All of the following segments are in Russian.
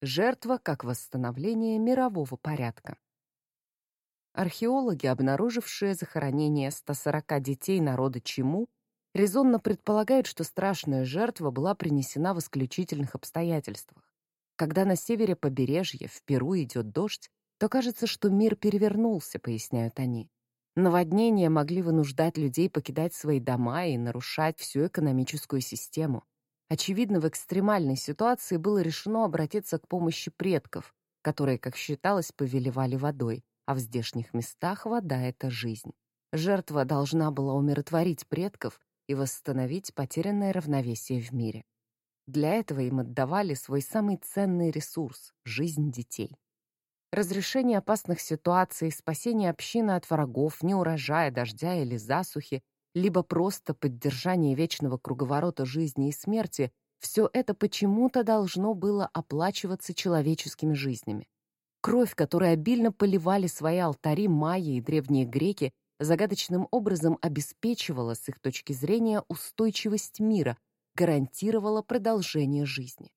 Жертва как восстановление мирового порядка. Археологи, обнаружившие захоронение 140 детей народа Чему, резонно предполагают, что страшная жертва была принесена в исключительных обстоятельствах. Когда на севере побережья в Перу идет дождь, то кажется, что мир перевернулся, поясняют они. Наводнения могли вынуждать людей покидать свои дома и нарушать всю экономическую систему. Очевидно, в экстремальной ситуации было решено обратиться к помощи предков, которые, как считалось, повелевали водой, а в здешних местах вода — это жизнь. Жертва должна была умиротворить предков и восстановить потерянное равновесие в мире. Для этого им отдавали свой самый ценный ресурс — жизнь детей. Разрешение опасных ситуаций, спасение общины от врагов, неурожая, дождя или засухи, либо просто поддержание вечного круговорота жизни и смерти — все это почему-то должно было оплачиваться человеческими жизнями. Кровь, которой обильно поливали свои алтари майя и древние греки, загадочным образом обеспечивала, с их точки зрения, устойчивость мира, гарантировала продолжение жизни.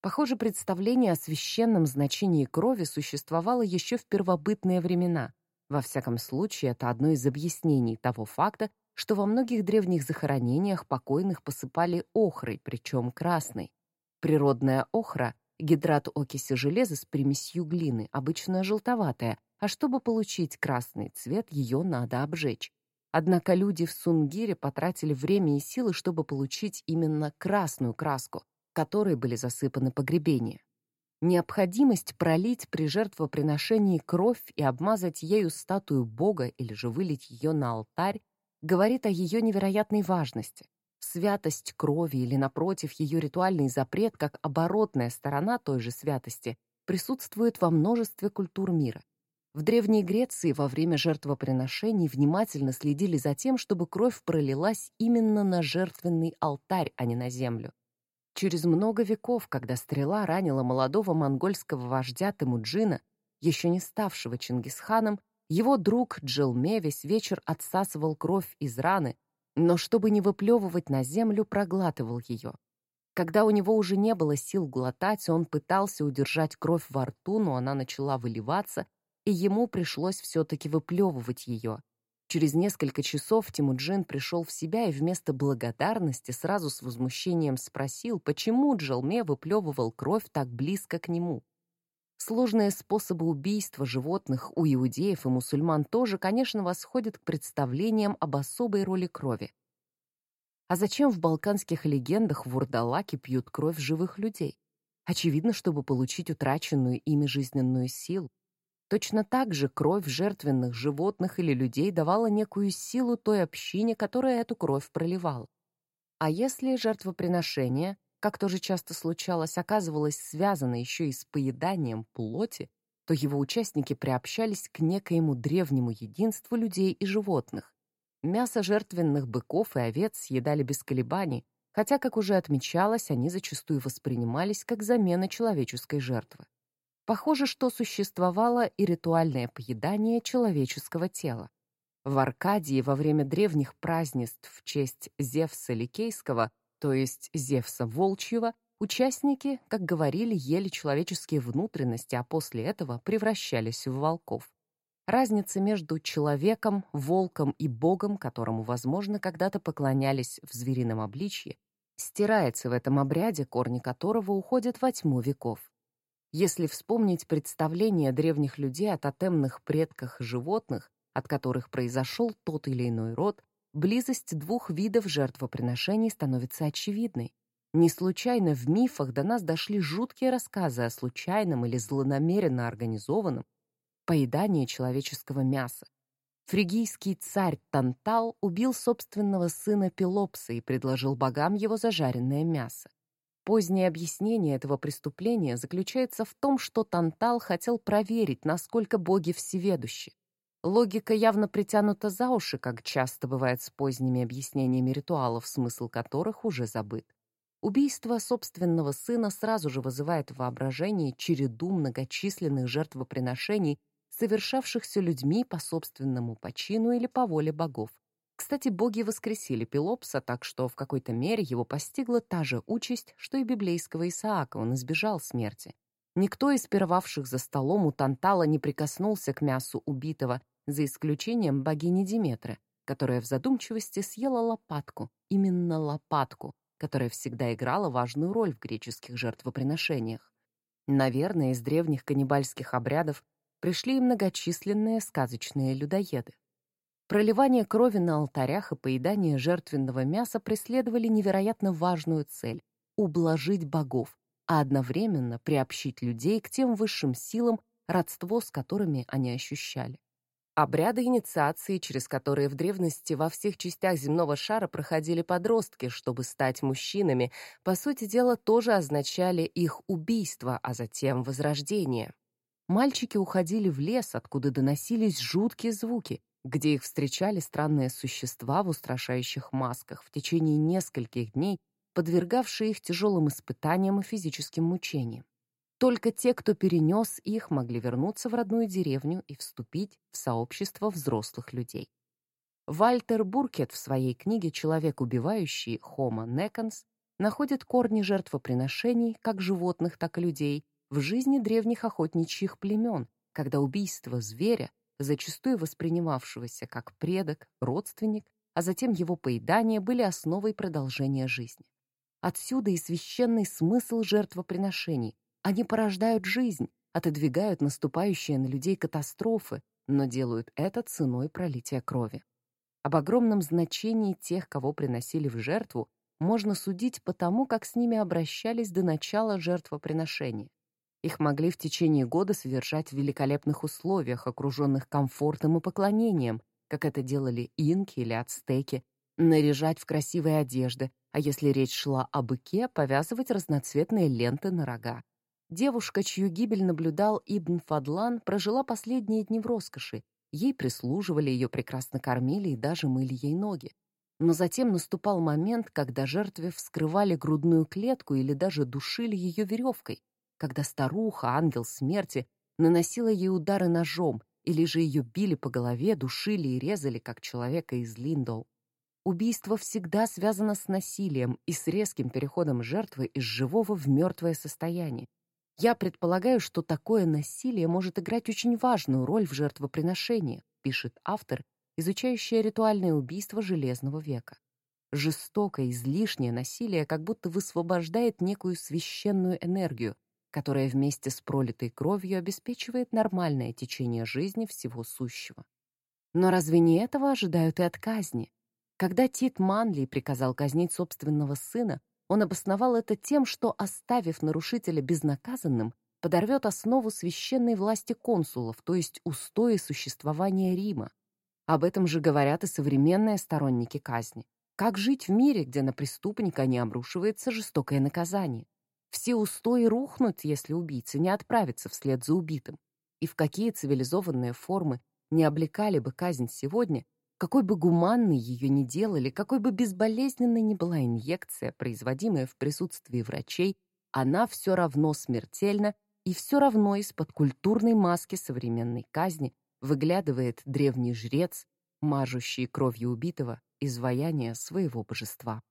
Похоже, представление о священном значении крови существовало еще в первобытные времена. Во всяком случае, это одно из объяснений того факта, что во многих древних захоронениях покойных посыпали охрой, причем красной. Природная охра — гидрат окиси железа с примесью глины, обычно желтоватая, а чтобы получить красный цвет, ее надо обжечь. Однако люди в Сунгире потратили время и силы, чтобы получить именно красную краску, которой были засыпаны погребения. Необходимость пролить при жертвоприношении кровь и обмазать ею статую Бога или же вылить ее на алтарь говорит о ее невероятной важности. Святость крови или, напротив, ее ритуальный запрет, как оборотная сторона той же святости, присутствует во множестве культур мира. В Древней Греции во время жертвоприношений внимательно следили за тем, чтобы кровь пролилась именно на жертвенный алтарь, а не на землю. Через много веков, когда стрела ранила молодого монгольского вождя Темуджина, еще не ставшего Чингисханом, его друг Джилме весь вечер отсасывал кровь из раны, но чтобы не выплевывать на землю, проглатывал ее. Когда у него уже не было сил глотать, он пытался удержать кровь во рту, но она начала выливаться, и ему пришлось все-таки выплевывать ее. Через несколько часов Тимуджин пришел в себя и вместо благодарности сразу с возмущением спросил, почему Джалме выплевывал кровь так близко к нему. Сложные способы убийства животных у иудеев и мусульман тоже, конечно, восходят к представлениям об особой роли крови. А зачем в балканских легендах вурдалаки пьют кровь живых людей? Очевидно, чтобы получить утраченную ими жизненную силу. Точно так же кровь жертвенных животных или людей давала некую силу той общине, которая эту кровь проливала. А если жертвоприношение, как тоже часто случалось, оказывалось связано еще и с поеданием плоти, то его участники приобщались к некоему древнему единству людей и животных. Мясо жертвенных быков и овец съедали без колебаний, хотя, как уже отмечалось, они зачастую воспринимались как замена человеческой жертвы. Похоже, что существовало и ритуальное поедание человеческого тела. В Аркадии во время древних празднеств в честь Зевса Ликейского, то есть Зевса Волчьего, участники, как говорили, ели человеческие внутренности, а после этого превращались в волков. Разница между человеком, волком и богом, которому, возможно, когда-то поклонялись в зверином обличье, стирается в этом обряде, корни которого уходят во тьму веков. Если вспомнить представления древних людей о тотемных предках животных, от которых произошел тот или иной род, близость двух видов жертвоприношений становится очевидной. Не случайно в мифах до нас дошли жуткие рассказы о случайном или злонамеренно организованном поедании человеческого мяса. Фригийский царь Тантал убил собственного сына Пелопса и предложил богам его зажаренное мясо. Позднее объяснение этого преступления заключается в том, что Тантал хотел проверить, насколько боги всеведущи. Логика явно притянута за уши, как часто бывает с поздними объяснениями ритуалов, смысл которых уже забыт. Убийство собственного сына сразу же вызывает в воображении череду многочисленных жертвоприношений, совершавшихся людьми по собственному почину или по воле богов. Кстати, боги воскресили Пелопса, так что в какой-то мере его постигла та же участь, что и библейского Исаака, он избежал смерти. Никто из пировавших за столом у Тантала не прикоснулся к мясу убитого, за исключением богини Диметры, которая в задумчивости съела лопатку, именно лопатку, которая всегда играла важную роль в греческих жертвоприношениях. Наверное, из древних каннибальских обрядов пришли и многочисленные сказочные людоеды. Проливание крови на алтарях и поедание жертвенного мяса преследовали невероятно важную цель — ублажить богов, а одновременно приобщить людей к тем высшим силам, родство с которыми они ощущали. Обряды инициации, через которые в древности во всех частях земного шара проходили подростки, чтобы стать мужчинами, по сути дела тоже означали их убийство, а затем возрождение. Мальчики уходили в лес, откуда доносились жуткие звуки, где их встречали странные существа в устрашающих масках в течение нескольких дней, подвергавшие их тяжелым испытаниям и физическим мучениям. Только те, кто перенес их, могли вернуться в родную деревню и вступить в сообщество взрослых людей. Вальтер Буркет в своей книге «Человек, убивающий» Homo necans находит корни жертвоприношений, как животных, так и людей, в жизни древних охотничьих племен, когда убийство зверя, зачастую воспринимавшегося как предок, родственник, а затем его поедание были основой продолжения жизни. Отсюда и священный смысл жертвоприношений, они порождают жизнь, отодвигают наступающие на людей катастрофы, но делают это ценой пролития крови. Об огромном значении тех, кого приносили в жертву, можно судить по тому, как с ними обращались до начала жертвоприношения. Их могли в течение года содержать в великолепных условиях, окруженных комфортом и поклонением, как это делали инки или ацтеки, наряжать в красивые одежды, а если речь шла о быке, повязывать разноцветные ленты на рога. Девушка, чью гибель наблюдал Ибн Фадлан, прожила последние дни в роскоши. Ей прислуживали, ее прекрасно кормили и даже мыли ей ноги. Но затем наступал момент, когда жертве вскрывали грудную клетку или даже душили ее веревкой, когда старуха, ангел смерти, наносила ей удары ножом, или же ее били по голове, душили и резали, как человека из Линдоу. Убийство всегда связано с насилием и с резким переходом жертвы из живого в мертвое состояние. Я предполагаю, что такое насилие может играть очень важную роль в жертвоприношении, пишет автор, изучающий ритуальное убийство Железного века. Жестокое, излишнее насилие как будто высвобождает некую священную энергию, которая вместе с пролитой кровью обеспечивает нормальное течение жизни всего сущего. Но разве не этого ожидают и от казни? Когда Тит Манли приказал казнить собственного сына, он обосновал это тем, что, оставив нарушителя безнаказанным, подорвет основу священной власти консулов, то есть устои существования Рима. Об этом же говорят и современные сторонники казни. Как жить в мире, где на преступника не обрушивается жестокое наказание? Все устои рухнут, если убийца не отправится вслед за убитым. И в какие цивилизованные формы не облекали бы казнь сегодня, какой бы гуманной ее ни делали, какой бы безболезненной ни была инъекция, производимая в присутствии врачей, она все равно смертельна, и все равно из-под культурной маски современной казни выглядывает древний жрец, мажущий кровью убитого изваяние своего божества.